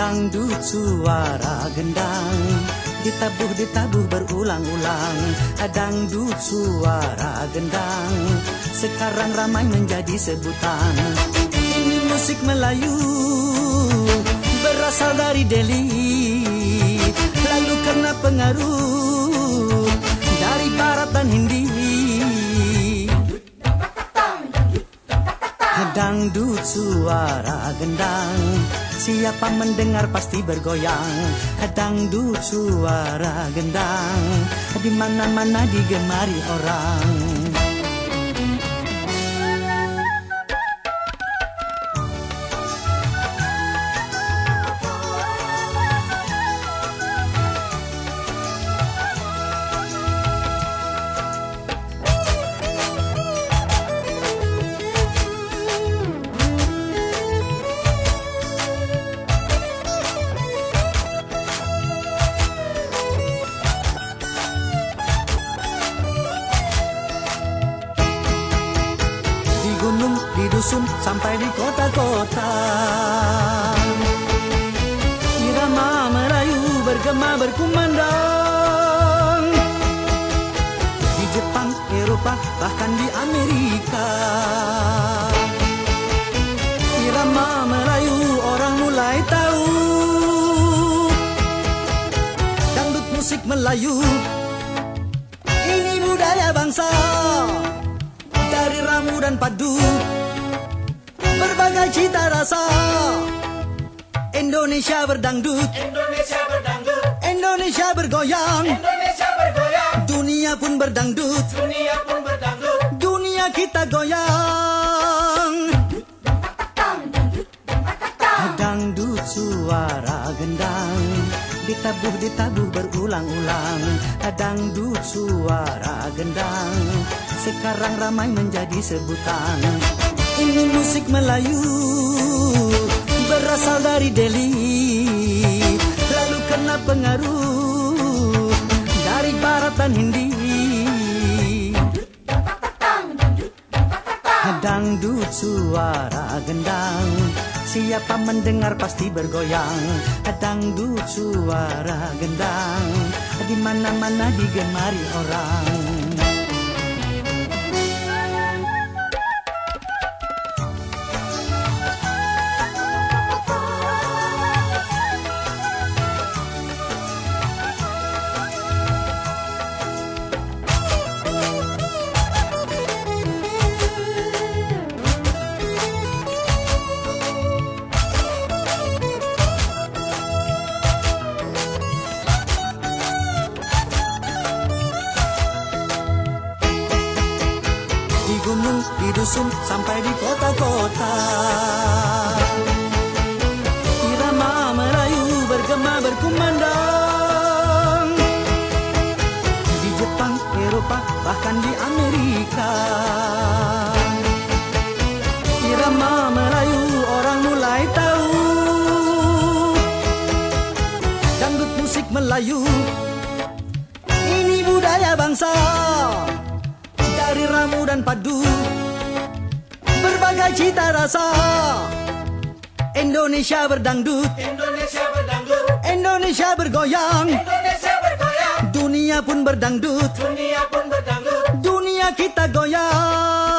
Dangdut suara gendang. Ditabuh ditabuh berulang-ulang. Dangdut suara gendang. Sekarang ramai menjadi sebutan. Ini musik Melayu Berasal dari Delhi. Lalu kena pengaruh Dangdut suara gendang. Siapa mendengar pasti bergoyang. Dangdut suara gendang. Di mana-mana digemari orang dusun, sampai di kota-kota. Irama Melayu bergema berkumandang. Di Jepang, Eropa, bahkan di Amerika. Irama Melayu orang mulai tahu. Dangdut musik Melayu. Ini budaya bangsa. Dari ramu dan padu Indonesia berdangdut. Indonesia berdangdut, Indonesia bergoyang. Indonesia bergoyang, dunia pun berdangdut. Dunia pun berdangdut. dunia kita goyang. Dangdut suara gendang. Ditabuh ditabuh berulang-ulang. Dangdut suara gendang. Sekarang ramai menjadi sebutan. Ini musik Melayu berasal dari Delhi. Lalu kena pengaruh dari Barat dan Hindi. Dangdut suara gendang. Siapa mendengar pasti bergoyang. Dangdut suara gendang. Di mana-mana digemari orang gunung, di dusun, sampai di kota-kota. Irama Melayu bergema berkumandang. Di Jepang, Eropa, bahkan di Amerika. Irama Melayu orang mulai tahu. Dangdut musik Melayu. Ini budaya bangsa ramu dan padu. Berbagai cita rasa. Indonesia berdangdut. Indonesia berdangdut, Indonesia bergoyang. Indonesia bergoyang, dunia pun berdangdut. Dunia pun berdangdut. dunia kita goyang